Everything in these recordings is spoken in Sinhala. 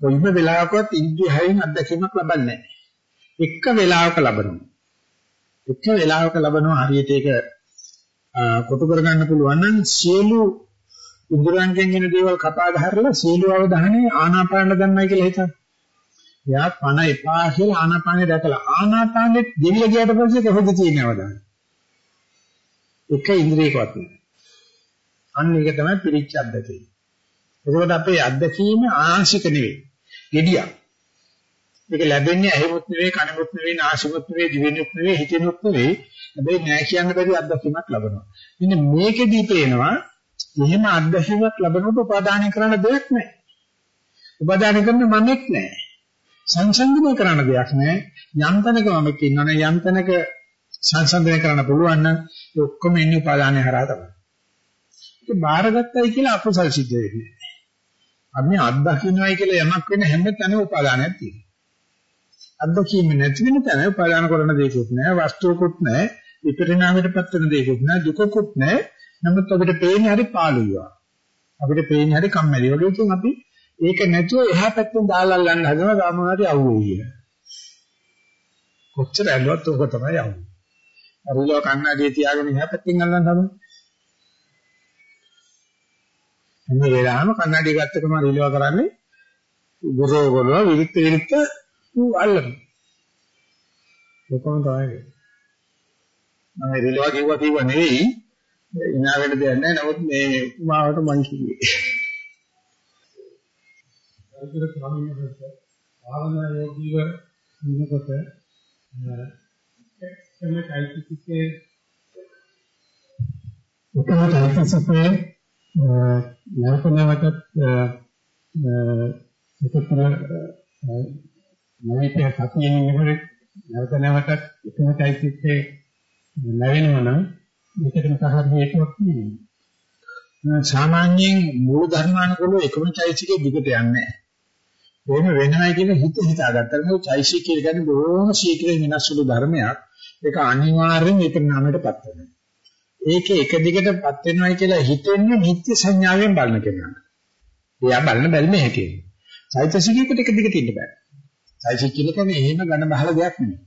කොයිම වෙලාවකවත් ඉන්ද්‍රිය හැයින් අත්දැකීමක් ලබන්නේ නැහැ. එක වෙලාවක ලබනවා. එක වෙලාවක ලබනවා හරියට ඒක කොටු කරගන්න පුළුවන් නම් සියලු ඉන්ද්‍රයන්ගෙන් එන දේවල් කපා ගහරලා සියලු අවධානය ආනාපාන ගන්නයි කියලා හිතන්න. එයා පණ එපා කියලා ආනාපානෙ දැකලා ආනාපානෙත් දෙවිල ගියට පස්සේ කොහෙද තියෙන්නේ අවධානය? එක ඉන්ද්‍රියකවත් නෑ. අන්න ඒක තමයි පිරිච්ච අද්දකේ. ඒකෝට අපේ අද්දකීම ආංශික නෙවෙයි. Gediya. මේක ලැබෙන්නේ ඇහිමුත් නෙවෙයි කනමුත් නෙවෙයි නාසමුත් නෙවෙයි දිවෙනුත් නෙවෙයි හිතෙනුත් නෙවෙයි. හැබැයි නෑ කියන්න බැරි අද්දකීමක් ලබනවා. මෙන්න මේකෙදී පේනවා එහෙම අත්දැකීමක් ලැබනකොට උපාදානය කරන්න දෙයක් නැහැ. උපාදානය කරන්න මනෙක් නැහැ. සංසන්දනය කරන්න දෙයක් නැහැ. යම් තැනක මමෙක් ඉන්නවනේ යම් තැනක සංසන්දනය කරන්න පුළුවන් නම් ඒ ඔක්කොම ඉන්නේ උපාදානය හරහා තමයි. ඒක බාරගත්තයි කියලා අකුසල් සිද්ධ වෙන්නේ. අපි අත්දකින්නයි කියලා යමක් වෙන හැම තැනම උපාදානයක් තියෙනවා. අත්දැකීම නැති වෙන තැන උපාදාන කරන දෙයක්වත් නැහැ, වස්තුවකුත් නැහැ, විපරිණාමයටපත් වෙන දෙයක්වත් නැහැ, දුකකුත් නැහැ. නමුත් අපිට පේන්නේ හරි පාළුවා. අපිට පේන්නේ හරි කම්මැලි. වගේ ඉතින් අපි ඒක නැතුව එහා පැත්තෙන් දාලා අල්ලන්න හදනවා ගාමනාට යවුවේ කියලා. කොච්චර ඇල්ලුවත් ඕක තමයි යවුවේ. අරුලෝ කන්නඩිය තියාගෙන එහා පැත්තෙන් අල්ලන්න හදනවා. මේ වෙලාවම කන්නඩිය ගත්ත කෙනා රිලව කරන්නේ ගොරෝගොරව විරිත් විරිත් අල්ලන. ඔකම තමයි. මම රිලව කිව්වා කිව්වා නෙවෙයි ඉනා වෙන දෙයක් නැහැ. නමුත් මේ උපමාවට මම කිව්වේ. ඒකේ ස්වාමීන් වහන්සේ භාවනා යෝගීව ඉන්නකොට එක්කම চৈতසිකේ උපමායිතසිකේ නැවත නැවතත් එකතර නැවිතේ සතියෙන් ඉන්නකොට නැවත නැවතත් එකම চৈতසිකේ නැවෙනවා නම් මේකටම සහර හේතුවක් තියෙනවා. සාමාන්‍යයෙන් මූල ධර්මානුකූලව එකම චෛසිකේ දිගට යන්නේ නැහැ. එහෙම වෙනවයි කියන හිත හිතාගත්තා. මේ චෛසික කියලා කියන්නේ බොහොම ශීඝ්‍රයෙන් වෙනස් සුළු ධර්මයක්. ඒක අනිවාර්යෙන් විපරිණාමයටපත් වෙනවා. ඒකේ එක දිගටපත් වෙනවයි කියලා හිතෙන්නේ නිත්‍ය සංඥාවෙන් බලන කෙනා. එයා බලන බැල්මේ හැකේ. චෛතසිකයකට එක දිගට ඉන්න බෑ. චෛතසික කියන්නේ එහෙම ඝන බහල දෙයක් නෙමෙයි.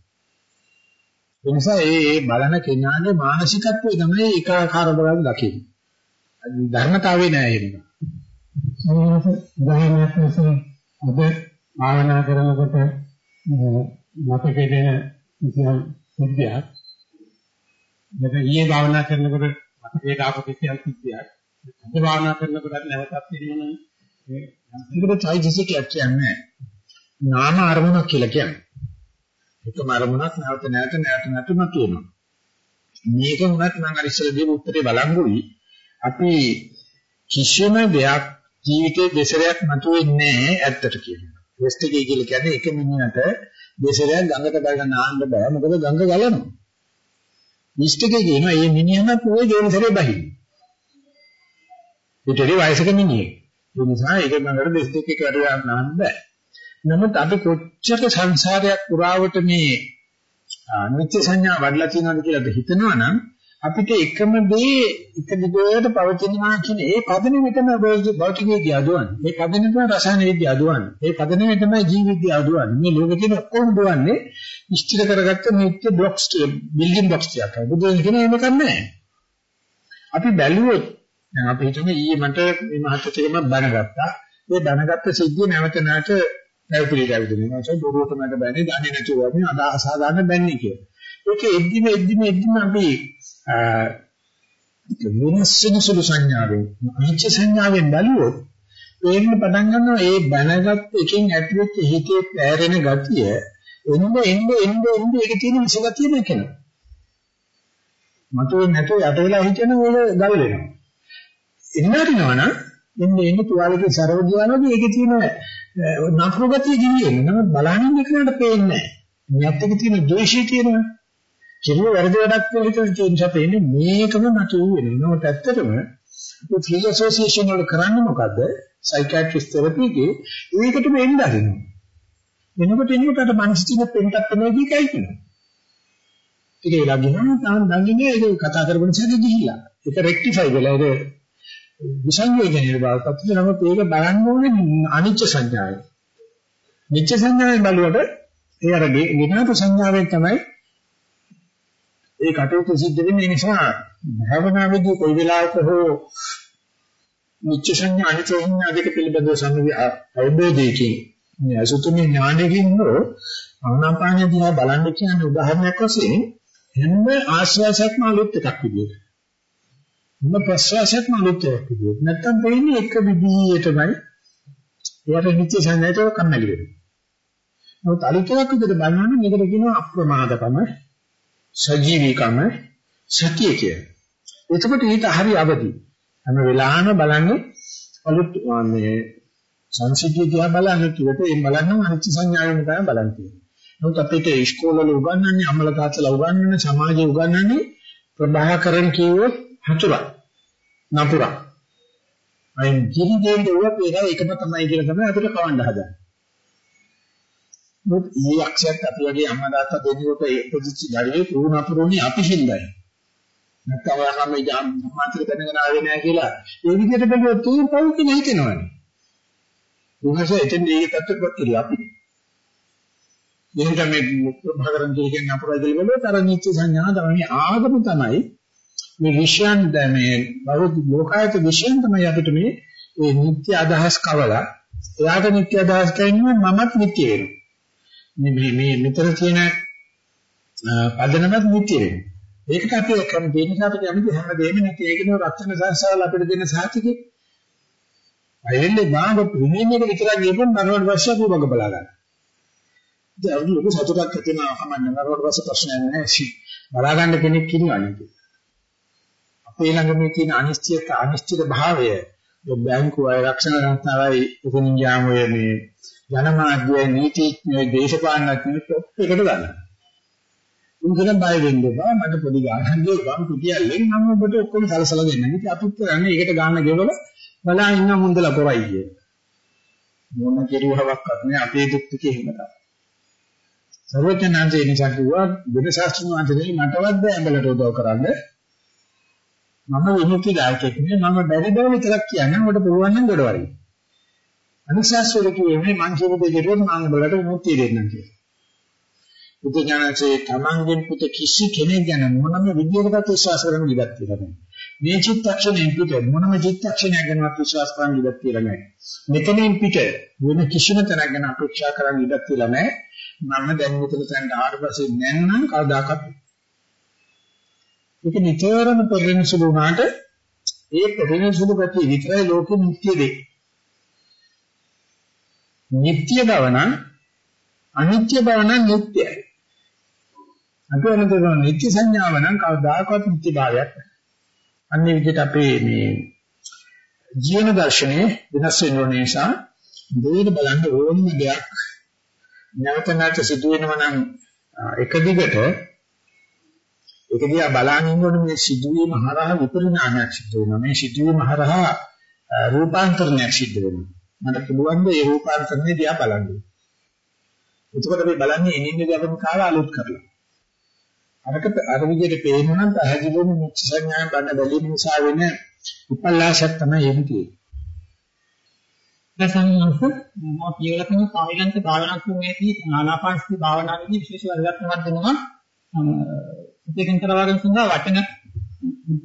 ඒ නිසා ඒ ඒ බලන කෙනාගේ මානසිකත්වය තමයි ඒකාකාර බවක් දකින්නේ. ධර්මතාවේ නෑ ඒක. සමහරවිට උදාහරණයක් වශයෙන් අද භාවනා කරනකොට මතකේ දෙන කිසියම් සිද්ධියක් මෙතන ඊයේ භාවනා කරනකොට මතකේ දාපු කිසියම් සිද්ධියක් අද භාවනා කරනකොට නැවතත් තියෙනවා ඒකට චෛතසිකයක් කියන්නේ නාම අරමුණක් කියලා කියන්නේ. එකම අරමුණක් නැවත නැවත නැවත නැවත මතුවෙනවා. මේක වුණත් මම අර ඉස්සෙල්ලා දීපු උත්තරේ බලංගුයි අපි කිසිම දෙයක් ජීවිතේ දෙසරයක් මතුවෙන්නේ නැහැ ඇත්තට කියනවා. වෙස්ට් එකේ කියලා කියන්නේ එක මිනිහට දෙසරයක් ගඟට ගලන නාන්න බෑ මොකද ගඟ ගලනවා. ඊස්ට් එකේ කියනවා මේ මිනිහම පොයේ දෙවනසරේ බහින්නේ. ඊටරි වයසක මිනිහෙක්. ඒ නිසා ඒක ගඟට දෙස් දෙකක් වැඩ නාන්න බෑ. නමුත් අපි කොච්චර සංසාරයක් පුරාවට මේ නිත්‍ය සංඥා වඩලා තියෙනවද කියලා හිතනවා නම් අපිට එකම දේ එක දිගට පවතිනවා කියන ඒ පදනෙම තමයි භෞතික විද්‍යාව දුවන්නේ. මේ පදනෙම තමයි රසායන විද්‍යාව දුවන්නේ. ඒ පදනෙම තමයි ජීව විද්‍යාව දුවන්නේ. මේ ලෝකේ තියෙන ඔක්කොම දුවන්නේ ඉෂ්ටිර කරගත්ත නිත්‍ය බ්ලොක්ස් බිල්ඩින් බ්ලොක්ස් ටිකක්. බුදුන් කියන එහෙම කරන්නේ අපි බැලුවොත් දැන් අපි හිතමු ඊයේ මට මේ මහත්කම බණගත්තා. ඒ බණගත්ත සිද්ධිය නැවත නැවත පැවිදි දැවිදිනවා. ඒක බොරුවට මට බැන්නේ දන්නේ නැතුව වගේ අදහස ගන්න බැන්නේ කියලා. ඒක එද්දිම එද්දිම එද්දිම අපි වෙනස් වෙන සුළු සංඥාවෙන් අනිච්ච සංඥාවෙන් බලුවොත් ඒන්න පටන් ගන්නවා ඒ බැනගත් එකෙන් ඇතිවෙච්ච හිතේ පැහැරෙන ගතිය එන්න එන්න එන්න එන්න ඒක තියෙන විසගතිය නැකෙනවා. මතුවේ නැතුව යට වෙලා හිටියන ඕක ගල් වෙනවා. එන්නරිනවනම් එන්න එන්න තුවාලේ සරව ගියානොත් ඒකේ තියෙන නපුරු ගතිය ගිනියෙන්නේ. නමුත් බලහින්න එකට පේන්නේ නැහැ. මෙයත් එක තියෙන ද්වේෂය තියෙනවා. කිරුව වැරදි වැඩක් කියලා හිතන චේන්ජ් අපේන්නේ මේකම නතු වෙන්නේ. නමුත් ඇත්තටම ෆ්‍රී ඇසෝසියේෂන් වල කරන්නේ මොකද්ද? සයිකියාට්‍රිස්ට් තෙරපි එකේ ඒකටම එන්න හරිනවා. එනකොට එනකොට අර මනස තියෙන පෙන්ටක් එනර්ජි එකයි කියනවා. ඒක වෙලා ගියාම තාම දන්නේ ඒක කතා කරපු නිසා ගිහිල්ලා. ඒක රෙක්ටිෆයි වෙලා ඒක විසංයෝජනයේ බවපත් නමුත් ඒක බලන්න ඕනේ අනිච්ච සංඥාවයි. නිත්‍ය සංඥාවෙන් බලුවට ඒ අර විනාප සංඥාවෙන් තමයි ඒ කටයුතු සිද්ධ වෙන්නේ නිසා භාවනාවේදී කොයි වෙලාවක හෝ නිත්‍ය සංඥා අනිත්‍ය සංඥා දෙක පිළිබඳව සම්මි අවබෝධයකින් අසුතුමේ ඥානකින් හෝ ආනාපාන දිහා බලන්න කියන්නේ උදාහරණයක් වශයෙන් හැම ආශ්වාසයක්ම අලුත් එකක් විදියට. හැම ප්‍රශ්වාසයක්ම අලුත් එකක් විදියට. නැත්තම් වෙන්නේ එක විදියටමයි. ඒකට නිත්‍ය සංඥාට කම්මැලි වෙනවා. නමුත් අලුත් එකක් විදියට බලනනම් මේකට කියනවා අප්‍රමාදකම, සජීවීකම, සතිය කියලා. එතකොට ඊට හරි අවදි. හැම වෙලාවෙම බලන්නේ අලුත් මේ සංසිද්ධිය දිහා බලන්නේ කිව්වට ඒ බලන්නම අනිත්‍ය සංඥාවෙන් තමයි බලන්නේ. නමුත් අපිට ඉස්කෝලවල උගන්වන්නේ අමල තාත්තලා උගන්වන්නේ සමාජයේ උගන්වන්නේ ප්‍රභාකරන් කියවොත් හතුරා. නපුරා. අයින් කිරි දෙන්නේ ඔය පේන එකම තමයි කියලා තමයි අපිට කවන්න හදන්නේ. මොකද ඊ අක්ෂයත් අපි වගේ අම්මා තාත්තා දෙන්නකොට ඒ පොදිච්ච දරුවේ පුරුණ අපුරුණි අපි හින්දායි. නැත්නම් ඔයාලා මේ ජාම් සම්මාන්තර දැනගෙන ආවේ නැහැ කියලා ඒ විදිහට බැලුවොත් තේ පව් කියලා හිතෙනවනේ. උනස එතෙන් ඒක පැත්තකට කියලා අපි. එහෙනම් මේ ප්‍රභාකරන් කියන අපරාධ කියලා බලුවොත් අර නිත්‍ය සංඥා තමයි ආගම තමයි මේ විශ්යන් මේ බෞද්ධ ලෝකායත විශ්යන් තමයි අපිට මේ ඒ නිත්‍ය අදහස් කවලා එයාට නිත්‍ය අදහස් කියන්නේ මමත් නිත්‍ය වෙනවා මේ මේ මෙතන තියෙන පදනමත් නිත්‍ය වෙනවා ඒකට අපි කම් දෙන නිසා අපි කැමති හැම දෙයක්ම නිත්‍ය ඒකනේ රත්න සංසාරල අපිට දෙන සාතිකේ අයෙන්නේ නාග ප්‍රිමීම එක විතරක් ගියපොත් මරණයට පස්සේ අපි වග බලා ගන්න. ඉතින් අර ලොකු සතුටක් ඇති වෙනවා කමන්න මරණයට පස්සේ ප්‍රශ්නයක් නැහැ. බලා ගන්න කෙනෙක් ඉන්නවනේ. අපේ ළඟ මේ තියෙන අනිශ්චිත අනිශ්චිත භාවය බැංකුවයි රක්ෂණ සංස්ථාවයි උපනින් යාම ඔය මේ ජනමාධ්‍ය නීතිඥයෝ දේශපාලනඥයෝ එකට ගන්න. උන්කෙන් බය වෙන්න එපා මට පොඩි ගානක් දෙවම් කුටියල්ලෙන් මම ඔබට ඔක්කොම සලසලා දෙන්නම්. ඉතින් අපිත් කරන්නේ ඒකට ගාන ගෙවල බලා ඉන්න මුන්දලා කරයි කිය. මොන කෙරුවහක්වත් නෑ අපේ දුක් ටිකේ හිම තමයි. සර්වඥාන්සේ නිසා කිව්වා බුද්ධ ශාස්ත්‍රඥ වහන්සේ මටවත් බෑ ඇඹලට උදව් කරන්නේ මම විමුක්ති දායකයෙක් නෙවෙයි මම බැරි බව විතරක් කියන්නේ ඔබට පුළුවන් නම් ගොඩවරින්. අනිසාස්වල කියන්නේ මං කියපු දේ කෙරුවොත් මම බලට විමුක්තිය දෙන්නම් කියලා. බුද්ධ ඥානසේ තමන්ගෙන් පුත කිසි කෙනෙක් ගැන මොනම විදියකටත් විශ්වාස කරන්න ඉඩක් තියලා නැහැ. මේ චිත්තක්ෂණයෙන් පිට මොනම චිත්තක්ෂණයක් ගැනවත් විශ්වාස කරන්න ඉඩක් තියලා නැහැ. මෙතනින් පිට වෙන කිසිම තැනක් ගැන අපේක්ෂා කරන්න ඉඩක් තියලා නැහැ. මම දැන් මෙතන තැනට ආවට පස්සේ නැන්නම් කවදාකවත් ඒක නිතරම පෙරෙන සුළු වුණාට ඒ පෙරෙන සුළු ගතිය විතරයි ලෝකෙ නිත්‍ය දෙය. නිත්‍ය බව නම් අනිත්‍ය බව නම් නිත්‍යයි. අපි අනතර නිත්‍ය සංඥාව නම් කවදාකවත් නිත්‍ය භාවයක් නැහැ. අන්නේ විදිහට අපේ මේ ජීවන දර්ශනයේ වෙනස් වෙන නිසා දෙයට බලන්න ඕනම දෙයක් නැවත නැවත සිදු වෙනවා නම් එක දිගට ඒක දිහා බලන ඉන්නකොට මේ සිදුවීම හරහා විපරිණාමයක් සිද්ධ වෙනවා. මේ සිදුවීම හරහා රූපාන්තරණයක් සිද්ධ වෙනවා. මට පුළුවන් ද ඒ රූපාන්තරණය දිහා බලන්න. එතකොට අපි බලන්නේ එනින්නේ ගැඹුරු කාලා අලුත් කරලා. අරක අර විදිහට පේනවා නම් පැහැදිලිවම මුච් සංඥාන් බන්න බැලීම නිසා වෙන උපල්ලාශයක් තමයි එන්නේ තියෙන්නේ. දසංගස මම කියලා තියෙන සාමිලන්ත භාවනා ක්‍රමයේදී ආනාපානසති භාවනාවේදී විශේෂ වර්ගයක් දෙනවා. දෙකෙන් කරවගෙන සඳහා වචන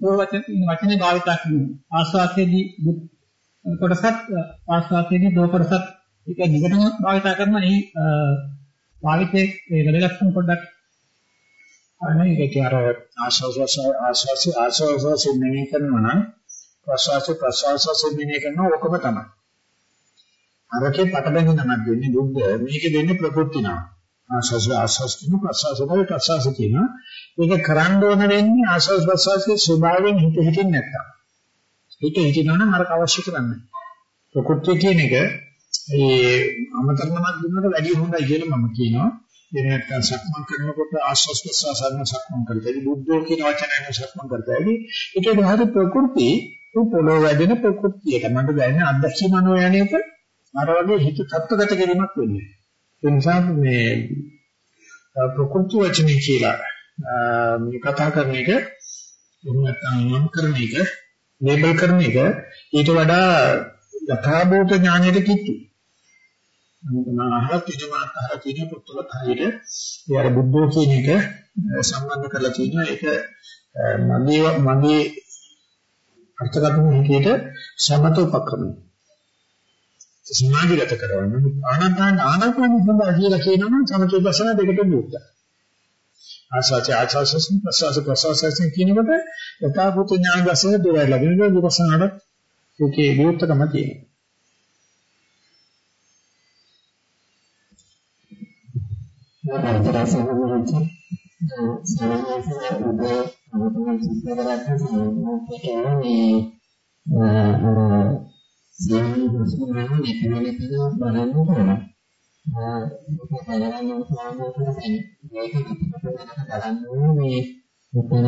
බුද්ධ වචන වචනේ භාවිතා කරනවා ආස්වාදයේදී කොටසත් ආස්වාදයේදී දෝ කොටසත් ඒක දිගටම භාවිතා කරන මේ භාවිතයේ වැදගත්කම පොඩ්ඩක් අනේ ඒක අර ආස්වාස ආස්වාස ආස්වාස මෙනෙහි කරනවා නම් ප්‍රසවාස ප්‍රසවාස මෙනෙහි කරනවා ඔකම තමයි. අරකේ පටබැඳි නමක් දෙන්නේ බුද්ධ මේකේ දෙන්නේ ප්‍රකෘති නම. ආස්වාස ආස්වාස කියන ප්‍රසවාස වල ප්‍රසවාස කියන ඒක කරන්න ඕන වෙන්නේ ආස්වාස් ප්‍රසවාසයේ ස්වභාවයෙන් හිත හිතින් නැත්තම්. හිත හිතිනවනම් අරක අවශ්‍ය කරන්නේ. ප්‍රකෘතිය කියන එක ඒ අමතරණමක් දුන්නට වැඩි හොඳයි කියලා මම කියනවා. ඒ නැත්තම් සක්මන් කරනකොට ආස්වාස් ප්‍රසවාසයෙන් සක්මන් කරතයි බුද්ධෝ කියන වචනයෙන් සක්මන් කරතයි. ඒකේ හරි ප්‍රකෘති පොළොව වැඩෙන ප්‍රකෘතියට මට දැනෙන අත්දැකීම අනුව යන්නේක අර වගේ හිත තත්ත්වගත කිරීමක් වෙන්නේ. ඒ නිසා මේ ප්‍රකෘති වචනේ කියලා මේ කතා කරන එක එහෙම නැත්නම් නම් කරන එක ලේබල් කරන එක ඊට වඩා යථාභූත ඥානයට කිට්ටු. මම අහලා තියෙන මාතහර තියෙන පුත්තුල හරියට ඒ අර බුද්ධෝ කියන එක සම්බන්ධ කරලා තියෙනවා ඒක මගේ මගේ අර්ථකථන හැටියට සමත උපක්‍රමයි. සමාධිගත කරවන්න ආනාපාන ආනාපාන සඳහා කියලා කියනවා සමත උපසන දෙකට විරුද්ධයි. ආසාච ආචාසසන් ප්‍රසවාස ප්‍රසවාසයෙන් කියනකොට යථාභූත ඥාන දර්ශන දොරයි ලැබෙනවා විපස්සනාට ඒකේ විරුද්ධකම තියෙනවා. අන්තරාසන වලට සාමාන්‍යයෙන් උදේ මේ උත්තර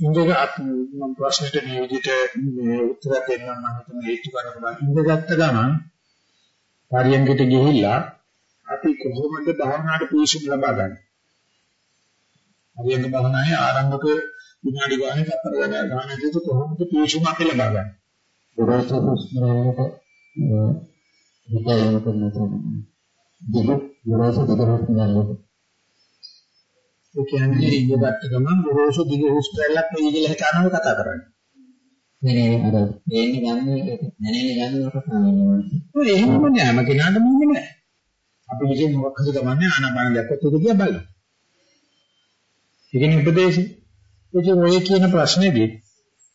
දැනේ සියලු හුස්ම ගන්න නැතිවෙන මේ හුස්ම ගන්න කෙනෙක් විදිහට ප්‍රයෝජනයක් ගන්න පස්සේ මේ මේක කරලා ඉතින් ඒක මොකද කරන්නේ කියලා දෙකම මේ අර අර එන ප්‍රතිරෝධ ප්‍රතිශානකට මේ තුනකට මොකද කරන්නට මේ වෙනවද ඉන්දක මම ප්‍රශ්නෙට මේ විදිහට මේ උත්තර දෙන්න මම හිතන්නේ හේතු ගන්න පුළුවන්. ඉඳගත්ත ගමන් පරියන්කට ගිහිල්ලා අපි කොහොමද භාවනාවට පිවිසුම් ලබා ගන්නේ? හරියට භවනායේ ආරම්භක විනාඩි ගානක් අතර ගන්න ගන්නකොට කොහොමද පියුෂුම අපි ලබා ගන්න. උදාහරණයක් ස්මරණයට විද්‍යාව කරන තුන. දෙක ගොරෝසු දෙකක් ගන්නවා. ඒ කියන්නේ ඉඳගත්ත ගමන් ගොරෝසු දිග හුස්ම රැල්ලක් වෙයි කියලා හිතනව කතා කරන්නේ. නේ අර දෙන්නේ ගන්න නැනේ ගන්න එක තමයි. ඔය එහෙම නෑ මම කෙනාට මොන්නේ නෑ. අපි විශේෂ මොකක් හරි ගමන්නේ ආනාපාන දැක්කොත් ඒක දිහා බලන්න. ඒකනේ උපදේශය. ඉතින් ඔය කියන ප්‍රශ්නේදී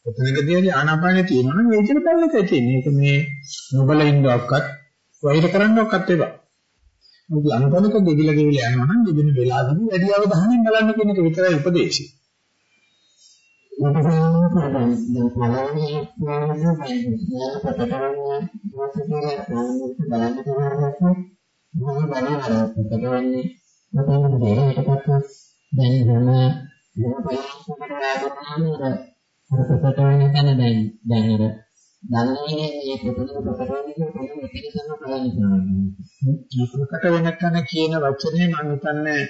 ඔතනකදී ආනාපානෙ තියෙනවා නම් ඒ විදිහට බලන්න තියෙන්නේ. ඒක මේ නොබල ඉන්නවක්වත් වෛර කරන්නවක්වත් එපා. මොකද අනුකම්පක දෙවිල ගෙවිල යනවා නම් දෙවින වෙලාවදී වැඩි අවධානයෙන් බලන්න කියන එක විතරයි උපදේශය. බලන්න දැන් හැම ප්‍රකට වෙන තැන දැන් දැන් අර දන්නේ මේ ප්‍රකට ප්‍රකට වෙන එක කොහොමද මෙතන කරන්න පුළුවන් ප්‍රකට වෙන තැන කියන වචනේ මම හිතන්නේ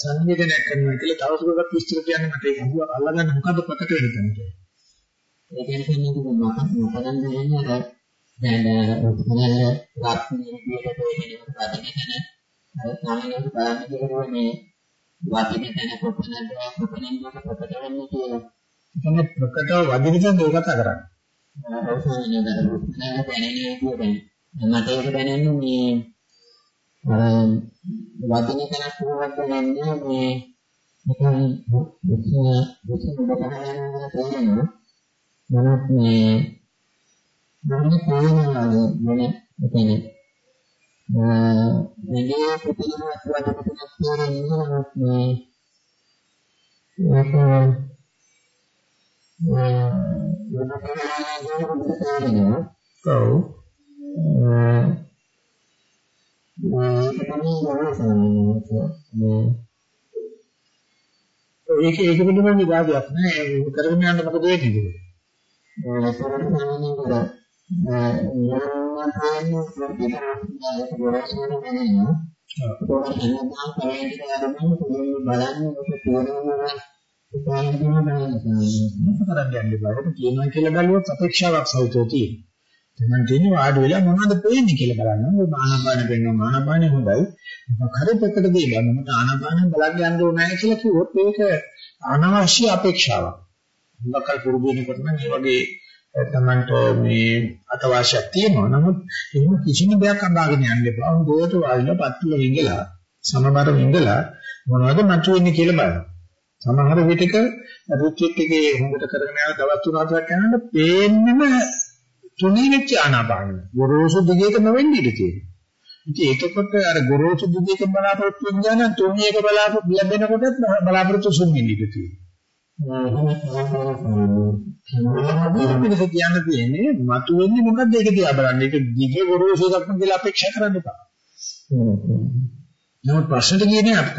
සංවේදනය කරනවා කියලා තවදුරටත් විස්තර කියන්න මට ඒක අහුව අල්ලගන්න මොකද්ද ප්‍රකට වෙන තැන කියන්නේ ඒ කියන්නේ මම මොකක්ද දෙන්නේ අර දැන් උත්තරල රත්නේ විදියට දෙන්නේ පදින තැන අර සාමාන්‍යයෙන් බලන්න කියනවා මේ වදින තැන කොතනද කොතනින්ද ප්‍රකට වෙන්නේ කියලා. එතන ප්‍රකටව වදින තැන දෙක කතා කරන්නේ. අවසානයේ දැනෙන දැනෙන්නේ මට ඒක දැනෙන්නේ මේ අර වදින තැනක් කොහොමද දැනෙන්නේ මේ නිකන් දුක්ඛ දුක්ඛ බබහනවා තේරෙනවා. මනත් මේ මොන්නේ තේරෙනවා වෙන එතන මෙගේ ප්‍රතිලෝම වඩපතක් තේරෙන්නේ මේ ඒක ඔව් ඒක ඒක පිළිබඳව විවාදයක් නෑ ඒක කරගෙන යන්න මොකද වෙන්නේ ඒක කියනවා කියලා බැලුවොත් අපේක්ෂාවක් සහිතව තියෙනවා. තමන් තියෙන වාඩි වෙලා මොනවද පේන්නේ කියලා බලන්න. ඔය ආනාපාන පේනවා ආනාපානෙ හොඳයි. මොකක් හරි පැත්තට දෙලා මම ආනාපානෙන් බලන්න යන්න ඕනේ නැහැ කියලා කිව්වොත් ඒක අනවශ්‍ය අපේක්ෂාවක්. මොකක්ද පුරුදු වෙනකොට නම් මේ වගේ තමන්ට මේ අතවාසියක් තියෙනවා. නමුත් එහෙම කිසිම දෙයක් අඳාගෙන යන්න එපා. හොඳට වාඩිලා පත්තුල විඳලා සමබර විඳලා මොනවද මතුවෙන්නේ කියලා බලන්න. සමහර විටක රුචිත් එකේ හොඳට කරගෙන යන දවස් තුන හතරක් යනකොට පේන්නම තුනී වෙච්ච ආනාපාන. ගොරෝසු දිගේකම වෙන්නේ ඉඳී තියෙනවා. ඉතින් ඒකකොට අර ගොරෝසු දිගේක බලාපොරොත්තු වෙන ගමන් තුනී එක බලාපොරොත්තු ලැබෙනකොටත් බලාපොරොත්තු සුන්නින් ඉඳී තියෙනවා. කියන්න තියෙන්නේ මතු වෙන්නේ මොකද්ද ඒක දිහා බලන්න. ඒක දිග ගොරෝසු එකක් කියලා අපේක්ෂා කරන්න එපා. නමුත් ප්‍රශ්නෙට කියන්නේ අපිට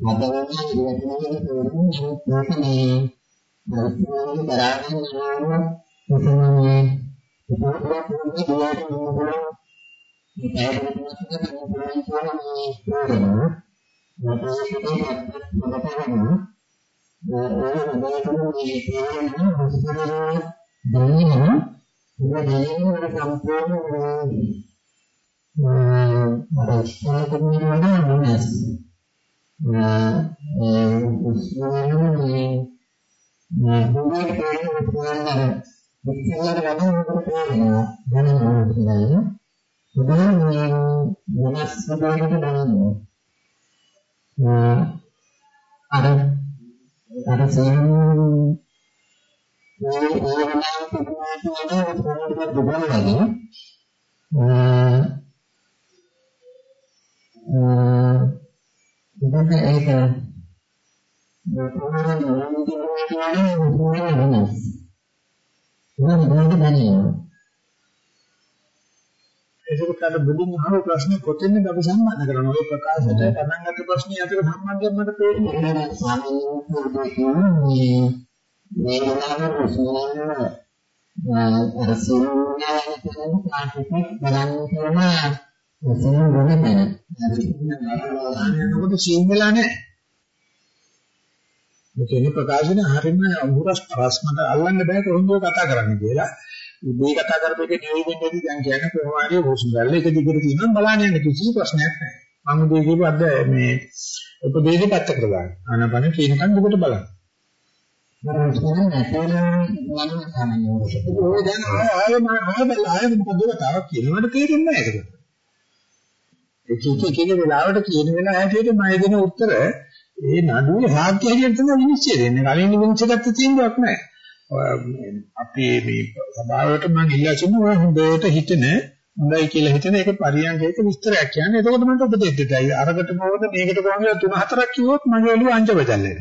අර අර සේන ඒ ඒ වෙනාව තිබුණා කියන කොහොමද දුබලන්නේ අ ඒක මොකක්ද නෝනින් කියන්නේ වෙනස්. ඒක මොකද දැනෙන්නේ? ඒකට අර බුදුන් අහන ප්‍රශ්නේ කොතෙන්ද අපි සම්බන්ධ කරන්නේ? ඔය ප්‍රකාශයට පටන් ගත්ත ප්‍රශ්නේ අතර සම්බන්ධයක් මට තේරෙන්නේ නැහැ. සාමාන්‍යයෙන් මේ වෙලාවට මුස්ලිම්වල අර සුන්නා කියන පාටික බලන්න කියන මුස්ලිම් ගොඩනැගෙන. යනකොට සීන් වෙලා නැහැ. මෙතන ප්‍රකාශන හරියම අමුරස් ප්‍රශ්නට අල්ලන්න බෑ කොහොමද කතා කරන්නේ කියලා. මේ කතා කරපේක නෙවෙයි වෙන්නේ දැන් කියන්නේ කොහොම හරි ගන්න එක දිගට තියෙනවා බලන්න යන්න කිසි ප්‍රශ්නයක් නැහැ. මම දෙය කියපු අද මේ උපදේශය පැත්තකට දාන්න. ආනපන කියනකන් දුකට බලන්න. මරණ නැතන මම තමයි ඔය දැන් ආය ආය මොකද තව කියනවට තේරෙන්නේ නැහැ ඒකට. ඒ කිකේ කියන වෙලාවට කියන වෙලාවට මම දෙන උත්තර ඒ නඩුවේ සාක්ෂි හැටියට තමයි විනිශ්චය දෙන්නේ. කලින් විනිශ්චය ගත්ත තීන්දුවක් නැහැ. අපි මේ සභාවට මම ඉල්ලා සිටින ඔය හොඳට හිතන හොඳයි කියලා හිතන එක පරියන්කයක විස්තරයක් කියන්නේ. එතකොට මට උපදෙස් දෙතයි. අරකට කොහොමද මේකට කොහොමද තුන හතරක් කිව්වොත් මගේ ඔළුව අංජ බදල්ලේ.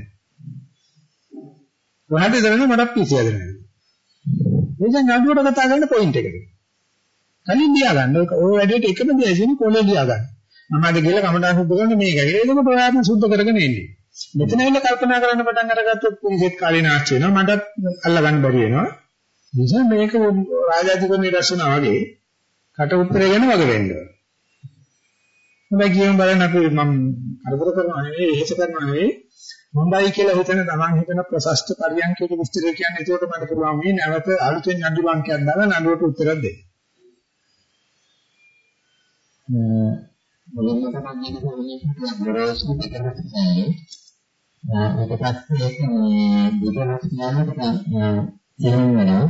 ඔයාලට දැනෙන මටත් පිස්සු හැදෙනවා. මේකෙන් නඩුවට කතා කරන පොයින්ට් එකට. කලින් ලියා ගන්න. ඔය වැඩේට එකම දෙයකින් කොලේ ලියා ගන්න. මම අද ගිහලා කමඩා සුද්ධ කරන්නේ මේකයි. එතකොට ඔයාලම සුද්ධ කරගෙන එන්නේ. මෙතන ඇවිල්ලා කල්පනා කරන්න පටන් අරගත්තොත් පුංචිත් කාලේ නාස්ති වෙනවා. මටත් අල්ල ගන්න බැරි වෙනවා. නිසා මේක රාජාධිපති රැස්නා වගේ කට උත්තරේ ගැන වග වෙන්න ඕන. හොඳයි කියමු බලන්න අපි මම කරදර කරනවා නෙවෙයි එහෙස කරනවා නෙවෙයි හොඳයි කියලා හිතන තමන් හිතන ප්‍රශස්ත පරියන්කයක විස්තර කියන්නේ ඒකට මට පුළුවන් මේ නැවත අලුතෙන් නඩු ලංකයක් දාලා නඩුවට උත්තරයක් දෙන්න. මුලින්ම තමයි මේක ගොරෝසු පිටරට කියන්නේ. ඊට පස්සේ ඒක මේ බුදුරජාණන් වහන්සේ කියන වෙනවා.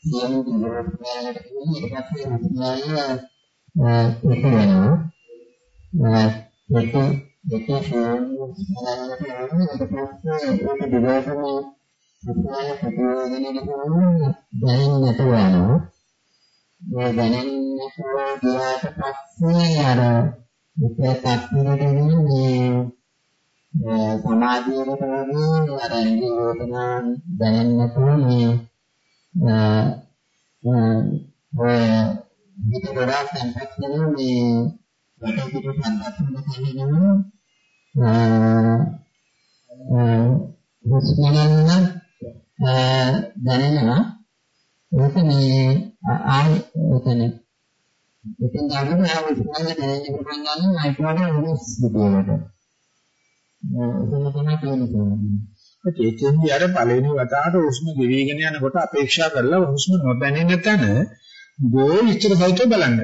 සියලු බුදුරජාණන් ඊට පස්සේ මුස්ලිම්යන් ඒක වෙනවා. ඒක ඒක ශෝණිය ස්මරණයට යනවා ඊට පස්සේ ඒක දිගටම සත්‍යය ප්‍රතිවේදනය කරනවා දැනෙන්නට වෙනවා මේ දැනෙන්නට ගියාට පස්සේ අර විපතක් වෙනදී මේ සමාධියට වගේ අර ඉන්දියෝතනා දැනෙන්නට මේ ඔය විතර ගොඩාක් සංකප්ප වෙන මේ වැඩිපුර සංකප්පන කෙනෙකුට හුස්මනන්න දැනෙනවා. ඒක මේ ආයි එතන එතෙන් ගන්න ආව හුස්මනන්න දැනෙන්න පටන් ගන්න අයිට වඩා වෙනස් විදියට එතන තමයි කියන්නේ චේතෙන්දී අර පළවෙනි වතාවට හුස්ම ගෙවිගෙන යනකොට අපේක්ෂා කරලා හුස්ම නොදැනෙන තැන ගෝ විස්තර සහිතව බලන්න.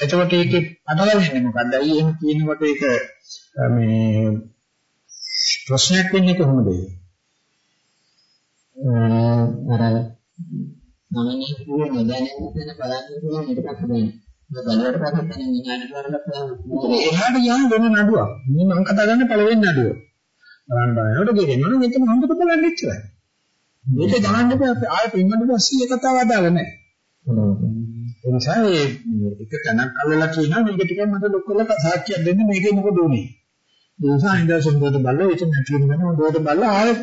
එතකොට ඒකේ අඩලන්නේ මොකද්ද? අයි එහෙම කියනකොට ඒක මේ ප්‍රශ්නයක් වෙන්නේ කොහොමද? අර නමනේ කියන දැනෙන තැන බලන්න පුළුවන් ඊට පස්සේ බලවට පස්සේ දැන් විඥාන කරලා එහාට යන වෙන නඩුවක්. මේ මම කතා කරන්නේ පළවෙනි නඩුව. බලන්න බලනකොට ගෙරෙනවා මෙතන හොඳට බලන්න ඉච්චරයි. මේක දාන්න බෑ ආයෙ පින්වන්න පස්සේ ඒ කතාව අදාළ නැහැ. ඒ නිසා මේ එක තැනක් අල්ලලා කියනවා මේක ටිකක් මට ලොක් කරලා සාක්ෂියක් දෙන්න මේකේ මොකද උනේ. ඒ නිසා ඉන්දර්ශන දෙයට බලලා ඒක නැති වෙනවා දෙයට බලලා ආයෙ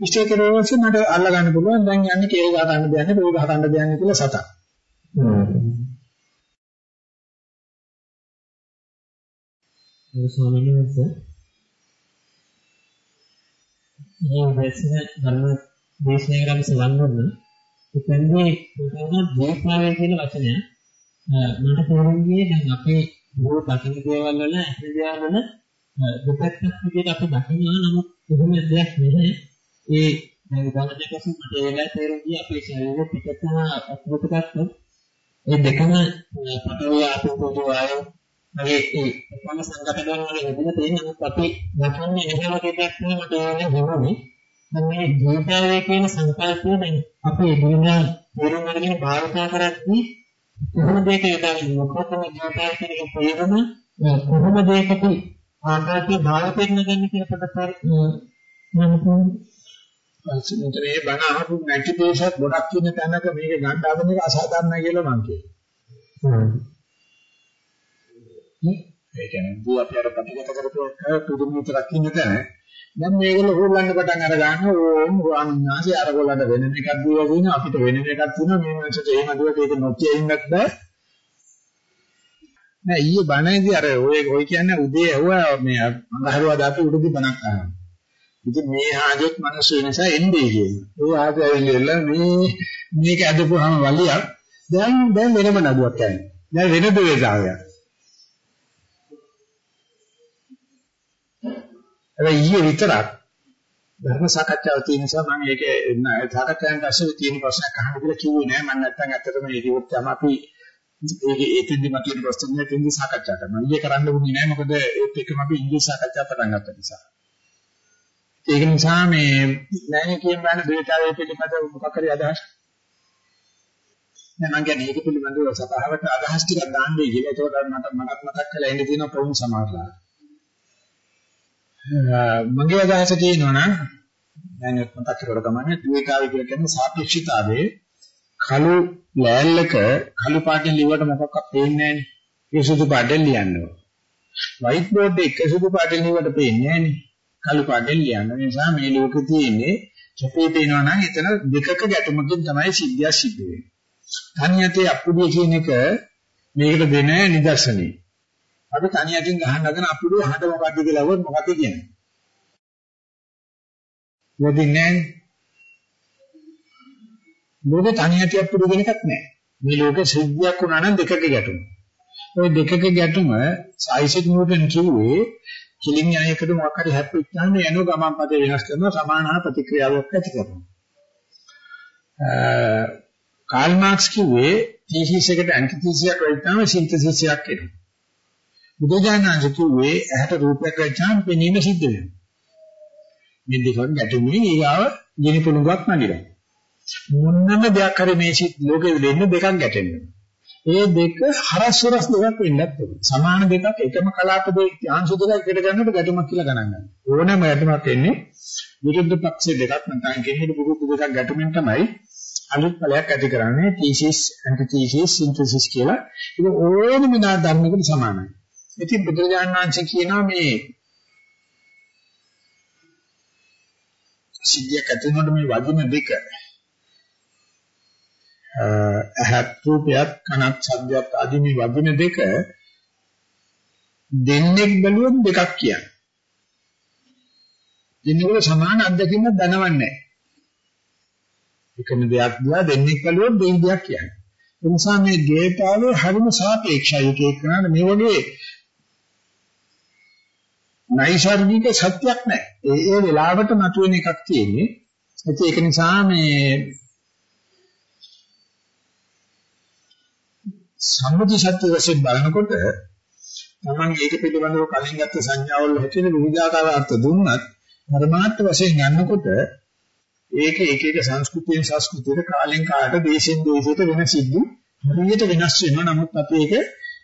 ඉස්ටේ කරවස්සේ මට අල්ල ගන්න පුළුවන් දැන් යන්නේ කේල් ගහ ගන්න දෙන්නේ පොල් ගහ ගන්න දෙන්නේ කියලා සතක්. ඒ ස්වාමීන් වහන්සේ මේ දැසන ධර්ම දේශනාවකට අපි සලන් දුන්නා. එතෙන්දී පුදුම දීපාවය කියන වචනය මට තේරුන්නේ දැන් අපේ බොහෝ දකින්න දේවල් වල ඇති දේවල් වල දෙපැත්තක් විදිහට අපි දකිනවා නමුත් එහෙම දෙයක් නෙමෙයි. ඒ දැන් උදාහරණයක් වශයෙන් මට ඒලා තේරුන්නේ අපේ ශරීරයේ පිටතන අත්මුතකත් ඒ දෙකම පටවිය ආපෝපෝද වායු මගේ ඒ එකම සංගතන වල යෙදෙන තියෙන නමුත් අපි දකින්නේ එහෙම දෙයක් නෙමෙයි මට ඒලා හිමුනේ. දැන් මේ ජීවිතය කියන සංකල්පය දැන් අපි දිනන තේරුම් අරගෙන භාවිතා කරද්දී කොහොමද ඒක යොදාගන්නේ? මොකක්ද මේ ජීවිතය කියන එක ප්‍රයෝගම කොහොමද ඒකට ආකාරයේ භාවිතයෙන් ගන්න කියන පොඩක් මම මේ බණ අහපු නැති දේශයක් ගොඩක් ඉන්න තැනක මේක ගන්න හදන එක අසාධාරණයි කියලා මම කියනවා. ඒ කියන්නේ දු අපි අර ප්‍රතිගත කරපු පුදුම විතරක් ඉන්න තැන. දැන් මේගොල්ලෝ හොල්ලන්න පටන් අර ගන්න ඕම් ස්වාමීන් අර ගොල්ලන්ට වෙන එකක් දීලා තියෙනවා අපිට වෙන එකක් තියෙනවා මේ මිනිස්සුන්ට එහෙම දුවට ඒක නොකිය ඉන්නත් බෑ. නෑ ඊයේ බණේදී අර ඔය ඔය කියන්නේ උදේ ඇහුවා මේ අඟහරුවා දාපු උඩදී බණක් අහනවා ඉතින් මේ ආජොත් මිනිස්සු නිසා එන්නේ කියන්නේ ඒ ආජයවිල්ල මේ මේක අදපුවාම වලියක්. දැන් දැන් වෙනම නඩුවක් යන්නේ දැන් වෙන දෙවිදාවයක් හැබැයි ඊයේ විතරක් ධර්ම සාකච්ඡාව තියෙන නිසා මම ඒක සාකච්ඡාවෙන් පස්සේ තියෙන ප්‍රශ්නයක් අහන්න කියලා කිව්වේ නෑ. මම නැත්තම් ඇත්තටම ඒක ඉවොත් තමයි අපි ඒක ඒකෙන්දි මට තියෙන ප්‍රශ්න නැතිඳි සාකච්ඡා කරනවා. ඊයේ කරන්න වුණේ නෑ. මොකද ඒත් එක්කම අපි ඉංග්‍රීසි සාකච්ඡා පටන් ගත්ත නිසා. ඒක නිසා මේ නෑ කියන බෑන දෙවිතාවය පිළිබඳව මොකක් හරි අදහස් නෑ මම කියන්නේ ඒක පිළිබඳව සභාවට අදහස් ටිකක් දාන්නේ කියලා. ඒකට මට මතක් මතක් කරලා ඉන්න තියෙන ප්‍රවුන් සමාජලා. මගේ අදහස තියෙනවා නම් දැන් මතක් කරලා ගමන්නේ ද්වේතාවය කියලා කියන්නේ සාපේක්ෂතාවයේ කළු ලෑල්ලක කළු පාටින් ලිව්වට මොකක්වත් පේන්නේ නැහැනේ. ඒ සුදු පාටෙන් ලියන්නේ. වයිට් බෝඩ් එක සුදු පාටෙන් ලිව්වට පේන්නේ නැහැනේ. කළු පාටෙන් ලියන්න. ඒ නිසා මේ ලෝකේ තියෙන්නේ චපේ පේනවා නම් එතන දෙකක ගැටුමකින් තමයි සිද්ධිය සිද්ධ වෙන්නේ. තනියතේ අපුඩිය කියන එක මේකට දෙන නිදර්ශනේ. අපි තනියකින් ගහන්න හදන අපුඩිය හඬ මොකද්ද කියලා අහුවොත් මොකද්ද කියන්නේ? මොදින්නේ නැහැ. ලෝකේ තනියට අපුඩු වෙන එකක් නැහැ. මේ ලෝකේ සිද්ධියක් වුණා නම් දෙකක ගැටුම. ওই දෙකක ගැටුම සයිසෙක් නිව්ටන් කිව්වේ කිලින් යන එකට මොකක් හරි හැප්පෙච්චාම යන ගමන් පදේ වෙනස් කරනවා සමානහා ප්‍රතික්‍රියාවක් ඇති කරනවා. කාල් මාක්ස් කිව්වේ තීසිස් එකට ඇන්ටිතීසියක් වෙච්චාම සින්තසිස් එකක් එනවා. බුදුජානක කිව්වේ ඇහැට රූපයක් වෙච්චාම පෙනීම සිද්ධ වෙනවා. මේ දෙකෙන් ගැටුමේ ඊගාව ගිනි පුණුවක් නගිනවා. මොනම දෙයක් හරි මේ ලෝකෙ දෙන්න දෙකක් ගැටෙනවා. ඒ දෙක හරස්වරස් දෙකක් වෙන්නත් පුළුවන්. සමාන දෙකක් එකම කලාපයේ අංශු දෙකක් එකට ගන්නකොට ගැටුමක් කියලා ගණන් ගන්න. ඕනෑම ගැටුමක් එන්නේ විරුද්ධ පක්ෂ දෙකක් නැත්නම් කෙනෙකුට පුරුදු දෙකක් ගැටුමින් තමයි අලුත් ඵලයක් ඇති කරන්නේ thesis antithesis synthesis කියලා. ඒක ඕනම නා ධර්මයකට සමානයි. ඉතින් බුදුරජාණන් වහන්සේ කියනවා මේ සිද්ධියක් ඇති වෙනකොට මේ වදින දෙක ඇහත් රූපයත් කනත් ශබ්දයක් ආදී මේ වදින දෙක දෙන්නෙක් බැලුවොත් දෙකක් කියන්නේ. දෙන්නෙකුට සමාන අත්දැකීමක් දැනවන්නේ නැහැ. එකම දෙයක් දිහා දෙන්නෙක් බැලුවොත් දෙයි දෙයක් කියන්නේ. ඒ නිසා මේ දේතාවේ හරිම සාපේක්ෂයි එක එකනට මේ වගේ නයිසර්ගික සත්‍යක් නැහැ. ඒ ඒ වෙලාවට මතුවෙන එකක් තියෙන්නේ. ඒක නිසා මේ සම්මුති සත්‍ය වශයෙන් බලනකොට තමන් ඒක පිළිබඳව කලින් ගත්ත සංඥාවල් හැටියට විවිධාකාර අර්ථ දුන්නත් පරමාර්ථ වශයෙන් යනකොට ඒක එක එක සංස්කෘතියෙන් සංස්කෘතියට කාලෙන් කාලට දේශෙන් දේශයට වෙන සිද්ධි හරියට වෙනස් වෙනවා. නමුත් අපි ඒක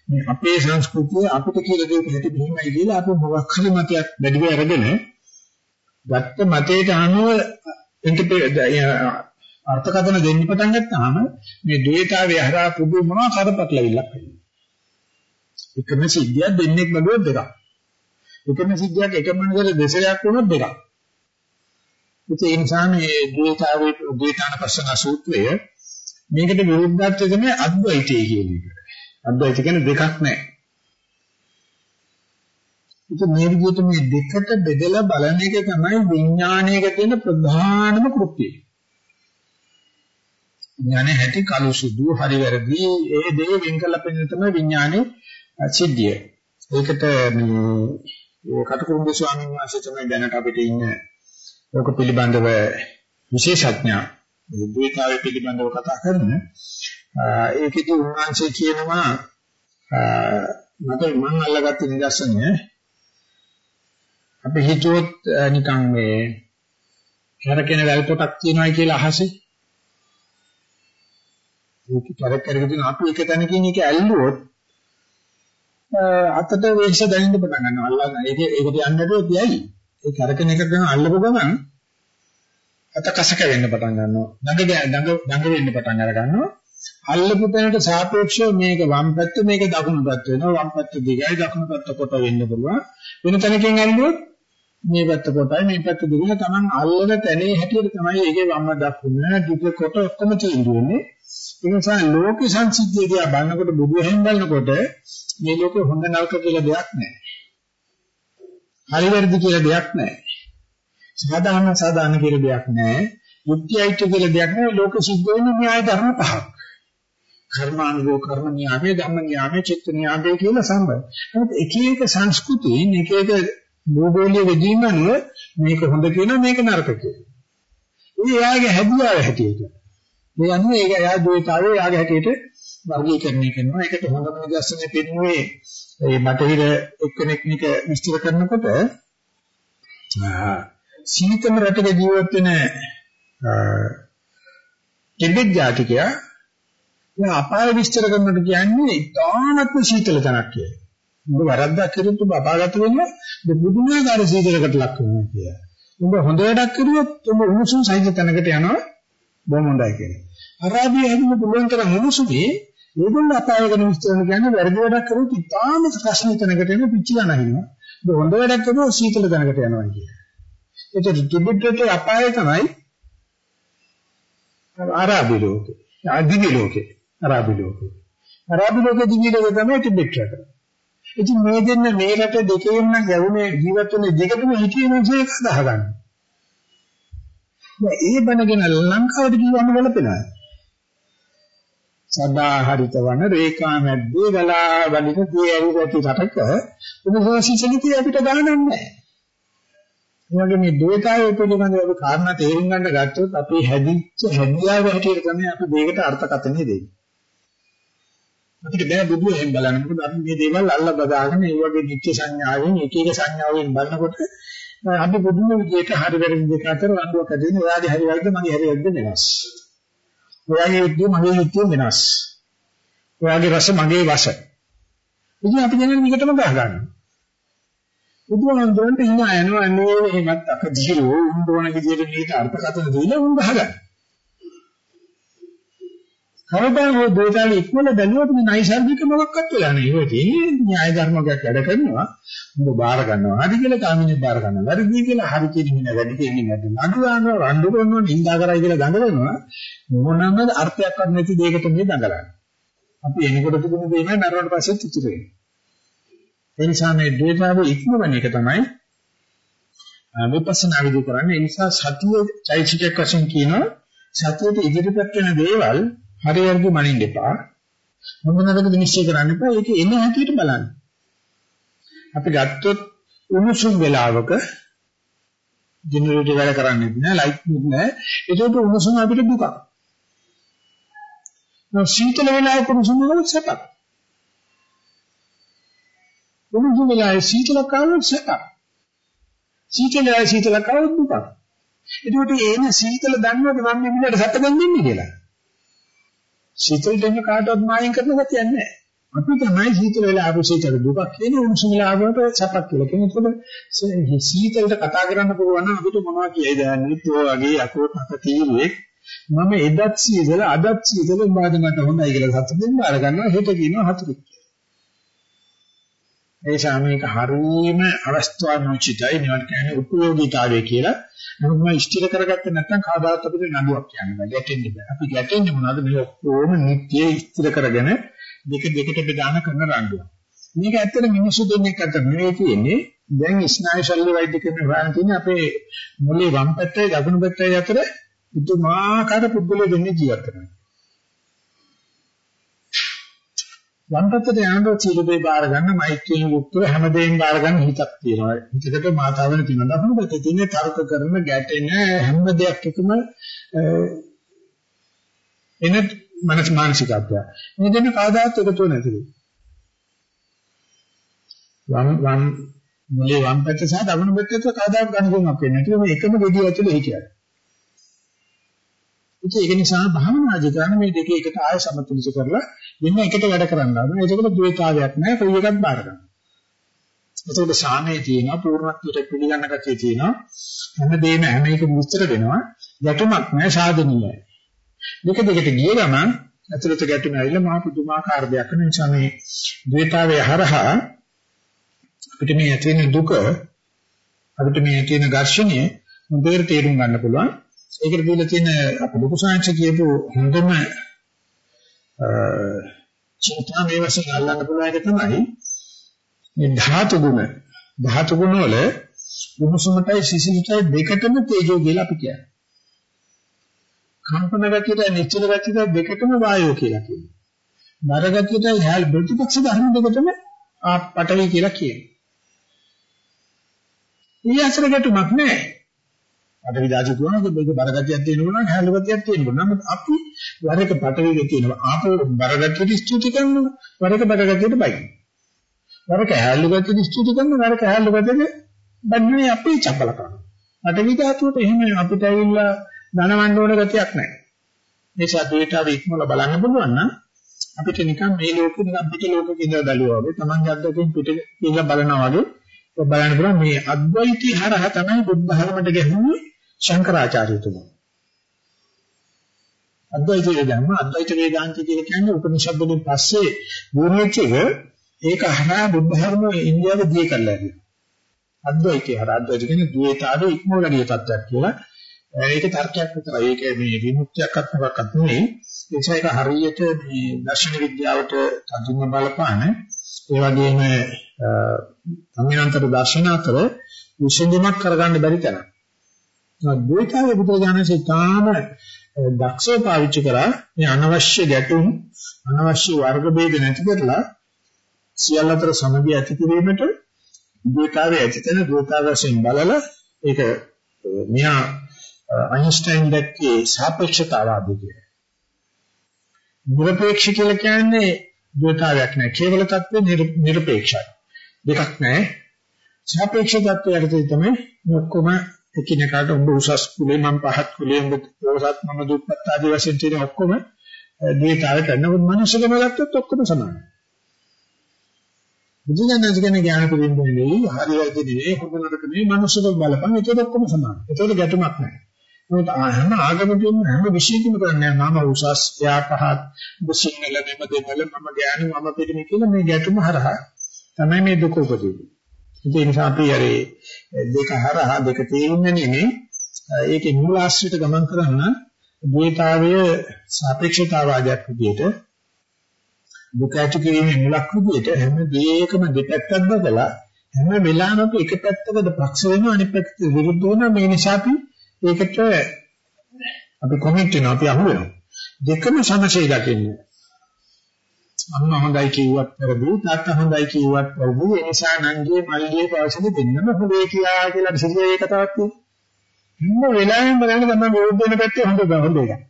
මේ අපේ සංස්කෘතිය අපිට කියලා දෙයක් හැටි මෙහෙමයි කියලා අපි මොකක් හරි මතයක් වැඩිව අරගෙන ගත්ත මතයට අනුව අර්ථකථන දෙන්න පටන් ගත්තාම මේ ද්වේතාවය හරහා පුදු මොනවා කරපටලවිල්ලක් වෙනවා. එකම සිද්ධියක් දෙන්නෙක් බඳුව දෙකක්. එකම සිද්ධියක් එකම නේද දෙසරයක් වුණොත් දෙකක්. ඒ නිසා මේ ද්වේතාවේ ද්වේතාන පස්සන සූත්‍රය මේකට විරුද්ධත්වය තමයි අද්වෛතය කියන එක. අද්වෛත කියන්නේ දෙකක් නැහැ. ඉතින් මේ විදිහට මේ දෙකට බෙදලා බලන එක තමයි විඥානයක තියෙන ප්‍රධානම කෘත්‍යය. විඥානේ හැටි කළු සුදු හරි වැරදි ඒ දේ වෙන් කරලා පෙන්නන තමයි විඥානේ සිද්ධිය. ඒකට මේ කටුකුරුන්ද ස්වාමීන් වහන්සේ තමයි දැනට අපිට ඉන්න ඕක පිළිබඳව විශේෂඥා ද්වේතාවය පිළිබඳව කතා කරන ඒකෙදි උන්වහන්සේ කියනවා මට මම අල්ලගත්ත නිදර්ශනය අපි හිතුවොත් නිකන් මේ කරකින වැල් පොටක් තියනවායි කියලා අහසේ ඒක කරක් කරගෙන අපි එක තැනකින් ඒක ඇල්ලුවොත් අතට වේශ දැනෙන්න පටන් ගන්නවා. අල්ලන්න. ඒක ඒකට යන්නට යයි ඒ කරකින එක ගන්න අල්ලපු ගමන් අත කසක වෙන්න පටන් ගන්නවා. දඟ දඟ දඟ වෙන්න පටන් අර ගන්නවා අල්ලපු තැනට සාපේක්ෂව මේක වම් පැත්ත මේක දකුණු පැත්ත වෙනවා. වම් පැත්ත දිගයි දකුණු පැත්ත කොට වෙන්න පුළුවන්. වෙන තැනකින් ඇල්ලුවොත් මේ පැත්ත කොටයි මේ පැත්ත දිගයි. තමන් අල්ලන තැනේ හැටියට තමයි ඒකේ වම් දකුණ දිග කොට ඔක්කොම තීන්දුව වෙන්නේ. ඒ නිසා ලෝක සංසිද්ධිය දිහා බලනකොට බුදුහෙන් බලනකොට මේ ලෝකේ හොඳ නරක කියලා දෙයක් නැහැ. හරි වැරදි කියලා දෙයක් නැහැ. සාධාරණ සාධාරණ කියලා දෙයක් නැහැ. මුත්‍යයිත්‍ය කියලා දෙයක් නැහැ. ලෝක සිද්ධ වෙන්නේ න්‍යාය ධර්ම පහක්. කර්මානුභව කර්ම න්‍යාමයේ ධම්ම න්‍යාමයේ චිත්ත න්‍යාමයේ කියලා සම්බන්ධ. නමුත් එක එක සංස්කෘතීන් එක එක භූගෝලීය විදිහින් මේක හොඳ කියනවා මේක නරක කියනවා. ඒ යාගේ හැදියාව හැටියට. මේ අනුව ඒක එයා ද්වේතාවේ යාගේ හැටියට වර්ගීකරණය කරනවා. ඒකට හොඳම නිදර්ශනය පෙන්වුවේ මේ බටහිර එක්කෙනෙක් නික විස්තර කරනකොට සීතම රටක ජීවත් වෙන ටිබෙට් ජාතිකයා මේ අපාය විස්තර කරනකොට කියන්නේ ඉතාමත්ම සීතල තැනක් කියලා. උඹ වරද්දක් කරුත් උඹ අපාගත වෙන්නේ බුදුනාගාර සීතලකට ලක් වෙනවා කියලා. උඹ හොඳ වැඩක් කරුවොත් උඹ උණුසුම් සහිත තැනකට යනවා බොහොම හොඳයි කියලා. අරාබිය හැදෙන්න පුළුවන් තරම් උණුසුමේ ඒගොල්ලෝ අපාය ගැන විස්තර කියන්නේ වැරදි වැඩක් කරුවොත් ඉතාම ප්‍රශ්න තැනකට එන පිච්චිලා නැහිනවා. උඹ හොඳ වැඩක් කරුවොත් සීතල තැනකට යනවා කියලා. ඒතර ටිබෙට්ටේ අපාය තමයි අරාබි ලෝකේ. අදිවි ලෝකේ. අරාබි ලෝකේ. අරාබි ලෝකේ දිවි ලෝකේ තමයි ටිබෙට් රට. ඉතින් මේ දෙන්න මේ රට දෙකේම නම් ගැවුනේ ජීවත් වෙන දෙකටම හිටියේ මිනිස්සු එක සදාගන්න. දැන් ඒ බණගෙන ලංකාවට ගියවම වලපෙනවා. සදා හරිත වන රේඛා මැද්දේ ගලා වලින දී ඇවිත් රටක උපසෝසිසලිතී අපිට ගණන් නැහැ. ඒ වගේ මේ ද්වේතාවය පිළිබඳව අපි කාරණා තේරුම් ගන්න ගත්තොත් අපි හැදිච්ච හැදියාව හැටියට තමයි අපි මේකට අර්ථකථනය දෙන්නේ. අපිට බෑ බුදු එහෙම බලන්න. මොකද අපි මේ දේවල් අල්ල බදාගෙන ඒ වගේ නිත්‍ය සංඥාවෙන් එක එක සංඥාවෙන් බලනකොට අපි බුදුම විදියට හරි වැරදි දෙක අතර රණ්ඩුවක් ඇති වෙනවා. ඔයාගේ හරි වැරද්ද මගේ හරි වැරද්ද වෙනස්. ඔයාගේ යුද්ධය මගේ යුද්ධය වෙනස්. ඔයාගේ රස මගේ රස. ඉතින් අපි දැන් මේකටම ගහ ගන්නවා. බුදුහාමුදුරන්ට hina යනවා අනේ එහෙමත් අකදීරෝ උන් ඕන විදියට මේක අර්ථකථන දීලා උන් ගහගන්න. කවදා හෝ දෝෂාල ඉක්මන බැලුවොත් මේ නයිසර්ගික මොකක්වත් වෙලා නැහැ. ඒක තියෙන්නේ න්‍යාය ධර්මයක් වැඩ කරනවා. උඹ බාර ගන්නවා. හරි කියලා කාමිනේ බාර ගන්නවා. වැරදි කියලා හරි කියන නෑ වැඩි කියන්නේ නැද්ද? නඩු දානවා, රණ්ඩු කරනවා, නිඳා කරයි කියලා දඟලනවා. මොනම අර්ථයක්වත් නැති දෙයකට මේ දඟලන්නේ. අපි එනකොට තිබුණු දේ නෑ නරවට පස්සෙත් ඉතුරු වෙන්නේ. ඒ නිසා මේ ද්වේතාව ඉක්මවන එක තමයි විපස්සනා විදි කරන්නේ. ඒ නිසා සතිය චෛතසිකයක් වශයෙන් කියනවා සතියට ඉදිරිපත් වෙන දේවල් හරි වැරදි මනින්න එපා. මොනවාදකද නිශ්චය කරන්න එපා. ඒක එන හැටියට බලන්න. අපි ගත්තොත් උණුසුම් වෙලාවක ජෙනරේටර් වැඩ කරන්නේ නැහැ, ලයිට් නැහැ. ඒකට උණුසුම අපිට දුකක්. නෝ සීතල වෙලාවක උණුසුම වලත් සැපක්. උණුසුම වෙලාවේ සීතල කාලෙත් සැපක්. සීතල වෙලාවේ සීතල කාලෙත් දුකක්. ඒකට එන සීතල දන්නවද මම මේ මිනිහට සැප දෙන්නේ කියලා. සීතල දෙන්න කාටවත් මායින් කරන ගතියක් නැහැ. අපි තමයි සීතල වෙලා ආපු සීතල දුකක් කියන උණුසුම වෙලා ආවට සැපක් කියලා කියන. ඒකද සීතලට කතා කරන්න පුළුවන් නම් අපිට මොනවා කියයිද? නිත්‍යෝ වගේ අකෝට අත තීරුවේ මම එදත් සීතල අදත් සීතල උඹාද මට හොඳයි කියලා සතුටින් බාර ගන්නවා හෙට කියනවා හතුරුක්. ඒ සාමයක හරීම අවස්ථානුචිතයි නිවන් කියන්නේ උපයෝගීතාවය කියලා. නමුත් මම ඉෂ්ටිර කරගත්තේ නැත්නම් කවදාවත් අපිට නඩුවක් කියන්න බෑ. ගැටෙන්න බෑ. අපි ගැටෙන්නේ මොනවද? මේ ඔක්කොම නිත්‍ය ඉෂ්ටිර කරගෙන දෙක දෙකට බෙදාන කරන රණ්ඩුවක්. මේක ඇත්තට මිනිස්සු දෙන්නේ අතර නෙවෙයි තියෙන්නේ. දැන් ස්නායු ශල්‍ය වෛද්‍ය ක්‍රම හොයන තියෙන්නේ අපේ මොලේ වම් පැත්තේ දකුණු පැත්තේ අතර පුදුමාකාර පුද්ගලයෝ දෙන්නේ ජීවත් වෙනවා. වම් පැත්තට යනකොට සීලබේ බාර ගන්න මෛත්‍රියෙන් යුක්තව හැමදේම බාර ගන්න හිතක් තියෙනවා. හිතකට මාතාවෙන තියෙනවා. දකුණු පැත්තේ තියෙන්නේ තර්ක කරන ගැටෙන හැම දෙයක් එකම එන මනස මානසිකත්වය. මේ දෙන්න කාදාත් එකතු නැතිලු. වම් වම් මුලේ වම් පැත්ත සහ දකුණු පැත්තට කාදාත් ගණකුමක් වෙන්නේ නැතිව මේ එකම gediy ඇතුලේ හිටියා. ඉතින් ඒක නිසා භාවනාදී කරන මේ දෙක එකට ආය සමතුලිත කරලා මෙන්න එකට වැඩ කරන්න ඕනේ. ඒකවල ද්වේතාවයක් නැහැ. කොයි එකක් බාර ගන්න. ඒකවල සාමයේ තියෙනවා පූර්ණත්වයට පිළිගන්න ගැතිය තියෙනවා. හැමදේම හැම එකම විස්තර වෙනවා. ගැටුමක් නැහැ සාධනීයයි. දෙක දෙකට ගිය ගමන් ඇතුළත ගැටුම ඇවිල්ලා මහා පුදුමාකාර දෙයක් වෙන නිසා මේ ද්වේතාවයේ හරහා අපිට මේ ඇති වෙන දුක අපිට මේ ඇති වෙන ඝර්ෂණය මුදේට තේරුම් ගන්න පුළුවන්. ඒකට දීලා තියෙන අප ලොකු සාංශ කියපු හොඳම චින්තා මේ වශයෙන් අල්ලන්න පුළුවන් එක තමයි මේ ධාතු ගුණ ධාතු ගුණ වල උණුසුමටයි සිසිලටයි දෙකටම තේජෝ කියලා අපි කියන්නේ. කම්පන ගතියට නිශ්චල ගතියට දෙකටම වායෝ කියලා කියනවා. නර ගතියට හැල් ප්‍රතිපක්ෂ ධර්ම දෙකටම පටවි කියලා කියනවා. ඊ අසර ගැටුමක් නැහැ. පටවි දාසි කියනවා මේක බරගතියක් තියෙනවා නම් හැල් ගතියක් තියෙනවා. නමුත් අපි වර එක පටවිගේ තියෙනවා. ආපෝ බරගතියට ස්තුති කරනවා. වර එක බරගතියට බයි. වර එක හැල් ගතියට ස්තුති කරනවා. වර එක හැල් ගතියට බන්නේ අපි චපල කරනවා. පටවි ධාතුවට එහෙම අපිට ඇවිල්ලා ධනවන්න ඕන ගතියක් නැහැ. මේ සද්වේතාව ඉක්මවල බලන්න පුළුවන් නම් අපිට නිකන් මේ ලෝකෙ නිකන් පිට ලෝකෙක ඉඳලා බැලුවා වගේ Taman යද්දකින් පිට ඉඳලා බලනවා වගේ බලන්න පුළුවන් මේ අද්වෛතී හරහා තමයි බුද්ධ ධර්මයට ගැහුනේ ශංකරාචාර්යතුමා. අද්වෛත වේදාන්ත අද්වෛත වේදාන්ත කියන්නේ උපනිෂද් වලින් පස්සේ වුණෙච්ච එක ඒක හරහා බුද්ධ ධර්ම ඉන්දියාවේ දී කරලා ඇති. අද්වෛතය හරහා අද්වෛත කියන්නේ ද්වේතාවේ ඉක්මවල ගිය තත්ත්වයක් කියලා ඒක තර්කයක් විතරයි. ඒක මේ විමුක්තියක්වත් මොකක්වත් නෙවෙයි. ඒක ඒක හරියට මේ දර්ශන විද්‍යාවට තදින්ම බලපාන ඒ වගේම සංඥාන්තර දර්ශන අතර විසඳුමක් කරගන්න බැරි තරම්. ද්වේතාවේ බුදුරජාණන්සේ තාම දක්ෂව පාවිච්චි කරා මේ අනවශ්‍ය ගැටුම් අනවශ්‍ය වර්ග ભેද නැති කරලා සියල්ල අතර සමගිය ඇති කිරීමට ද්වේතාවේ ඇතිතන ද්වේතාවයෙන් බලලා ඒක මෙහා අයින්ස්ටයින් දැක්කේ සාපේක්ෂතාවාදී කියන. නිර්පේක්ෂ කියලා කියන්නේ ද්වේතාවයක් නැහැ. කේවල தත්ත්වය නිර්පේක්ෂයි. දෙකක් නැහැ. සාපේක්ෂ தත්ත්වයට තමයි ඔක්කොම එකිනෙකාට උඹ උසස් කුලේ මම පහත් කුලේ උඹ පොසත් මම දුප්පත් ආදී වශයෙන් තියෙන ඔක්කොම ද්වේතාවය කරනකොට මනුස්සකම ගත්තොත් ඔක්කොම සමානයි. බුදුදහම කියන්නේ ඥාන පිළිබඳ නෙවෙයි, හරියට නෙවෙයි, හොඳ නරක නෙවෙයි, මනුස්සකම බලපන් ඒක ඔක්කොම සමානයි. ඒතකොට ගැටුමක් නැහැ. මොකද හැම ආගමකින්ම හැම විශේෂකින්ම කරන්නේ මම උසස් යා පහත් මුසිංහල මෙම දෙමළ මම ඥානි මම පිළිමි කියලා මේ ගැටුම හරහා තමයි මේ දුක උපදින්නේ. ඒ නිසා අපි අර දෙක හරහා දෙක තේින්න නෙමෙයි ඒකේ මූලාශ්‍රයට ගමන් කරන්න ද්වේතාවය සාපේක්ෂතාවාදයක් විදිහට දුක ඇති කිරීමේ මුලක් විදිහට හැම දෙයකම දෙපැත්තක් බදලා හැම වෙලාවෙම එක පැත්තකට පක්ෂ වෙනවා අනිත් පැත්තට විරුද්ධ වෙනවා මේ නිසා අපි ඒකට අපි කොමිට් වෙනවා අපි අහු වෙනවා. දෙකම සමසේ දකින්නේ. අම්මා හොඳයි කිව්වත් වැරදි තාත්තා හොඳයි කිව්වත් වැරදි ඒ නිසා නංගියේ මල්ලියේ පවසන්නේ දෙන්නම හොඳේ කියලා කියලා සිහියේ ඒක තවත් තියෙනවා. ඉන්න වෙලාවෙම බලන්න තමයි විරුද්ධ වෙන පැත්තේ හොඳ හොඳ එක.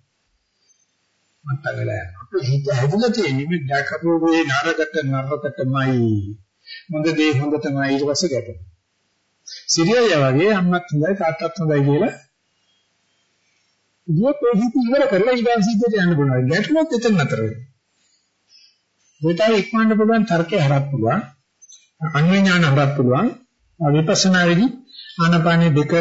මට වෙලා යනවා. අපි හිත හැදලා තියෙන්නේ මේ දැකපු මේ නරකට නරකටමයි. හොඳ දේ හොඳ තමයි ඊට පස්සේ ගැටෙනවා. සිරියය වගේ අම්මත් හොඳයි තාත්තත් හොඳයි කියලා ගියොත් ඒ හිත ඉවර කරලා ඊගාසිද්දට යන්න පුළුවන්. ගැටුමක් එතන නතර වෙනවා. දෙතයි ඉක්මවන්න පුළුවන් තර්කය හරක් පුළුවන්. අන්වේ ඥාන හරක් පුළුවන්. විපස්සනා වෙදි ආනාපාන දෙක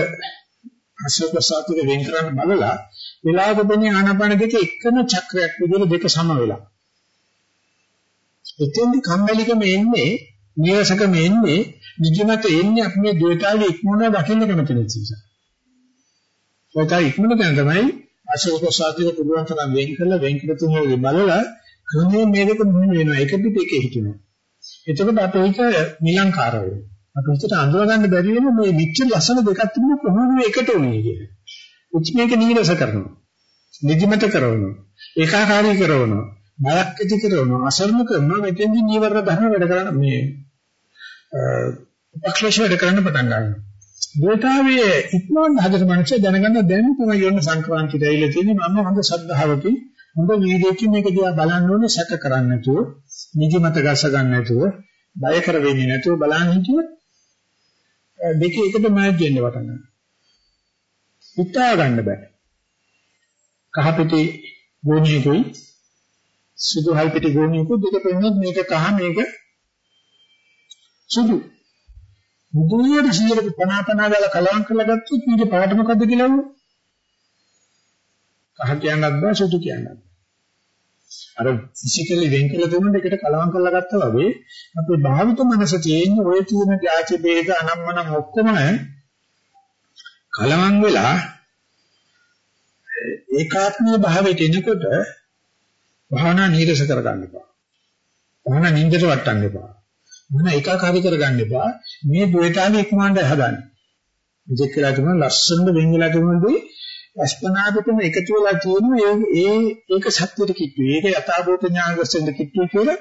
අශෝක සාතුර වෙන් කරන්න බලලා වෙලාවකදී ආනාපාන දෙක එකම චක්‍රයක් විදිහට දෙක සම වෙලා. එතෙන්දි කම්මැලිකම එන්නේ, නිරසකම එන්නේ, නිදිමත එන්නේ අපි මේ ද්වේතාවේ ඉක්මනට දකින්න කැමති නිසා. ඒකයි ඉක්මනට දැන් තමයි අශෝක සාතුර පුළුවන් තරම් වෙන් කරලා වෙන් කර තුනේ බලලා ක්‍රමයෙන් මේ දෙක මුහුණ වෙනවා. එක පිට එකේ හිටිනවා. එතකොට අපේ හිත නිලංකාර වෙනවා. අපිට හිතට අඳුර ගන්න බැරි වෙන මේ විච්ච ලස්සන දෙකක් තිබුණ කොහොමද එකට උනේ කියලා. උච් මේක නීරස කරනවා. නිදිමත කරනවා. ඒකාකාරී කරනවා. බයක් ඇති කරනවා. අසරණ කරනවා. මෙතෙන්දි නීවරණ ධර්ම වැඩ කරන මේ උපක්ලේශ වැඩ කරන්න පටන් ගන්නවා. දෝතාවේ ඉක්මන හදට මනස දැනගන්න දැන් තමයි යොන්න සංක්‍රාන්තිය ඇවිල්ලා තියෙන්නේ මම හොඳ ශ්‍රද්ධාවකින් හොඳ වීර්යයෙන් මේක දිහා බලන්න ඕනේ සැක කරන්නේ නැතුව නිදිමත ගස ගන්න නැතුව බය කර වෙන්නේ නැතුව බලන්න හිටියොත් දෙකේ එකට මෑච් වෙන්න පටන් ගන්නවා. හිතා ගන්න බෑ. කහ පිටි ගෝණියකුයි සුදු හල් පිටි ගෝණියකුයි දෙක පෙන්නොත් මේක කහ මේක සුදු. මුදුනියට 150 50 දාලා කලවම් කරලා ගත්තොත් මේක පාට මොකද්ද කියලා වුණා. කහ කියන්නත් බෑ සුදු කියන්නත් බෑ. අර ෆිසිකලි වෙන් කළ දුන්න දෙකට කලවම් කරලා ගත්තා වගේ අපේ භාවිත මනස තියෙන ඔය තියෙන ත්‍යාච ભેද අනම්මන ඔක්කොම කලවම් වෙලා ඒකාත්මීය භාවයට එනකොට භාවනා නීරස කරගන්න එපා. භාවනා නින්දට වටන්න එපා. මොන ඒකාකාරී කරගන්න එපා. මේ දුවේතාවේ ඉක්මනට හදන්න. මෙතෙක් කියලා තිබුණ ලස්සනට වෙන් වෙලා තිබුණදී අස්පනාදටම එකතු වෙලා තියෙනවා ඒ ඒක සත්‍යෙට කිට්ටුයි. ඒක යථාභූත ඥානගතෙන්ද කිට්ටුයි කියලා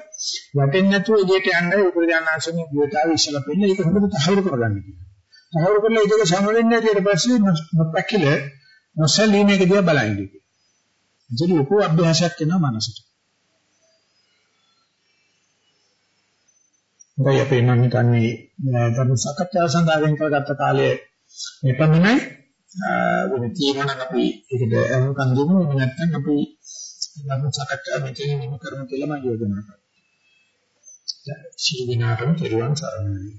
වටෙන්නේ නැතුව එළියට යන්න උපරිඥානාසනෙ ගියතාව ඉස්සලා පෙන්න ඒක හොඳට තහවුරු කරගන්න කියනවා. තහවුරු කරලා ඒක සමවෙන්නේ නැති ඊට පස්සේ නොපැකිල නොසලී මේක දිහා බලන්නේ. ඒක ලොකු අභ්‍යාසයක් වෙනවා මනසට. දැන් අපි නම් හිතන්නේ ධර්ම සාකච්ඡාව සඳහා වෙන් කරගත්ත කාලය මෙපමණයි. වෙන තියෙනවා නම් අපි ඒකට අනුකම් දෙමු එහෙම නැත්නම් අපි ධර්ම සාකච්ඡා මෙතන නිම කරමු කියලා මම යෝජනා කරනවා. ශීල දිනාටම කෙරුවන් සරණයි.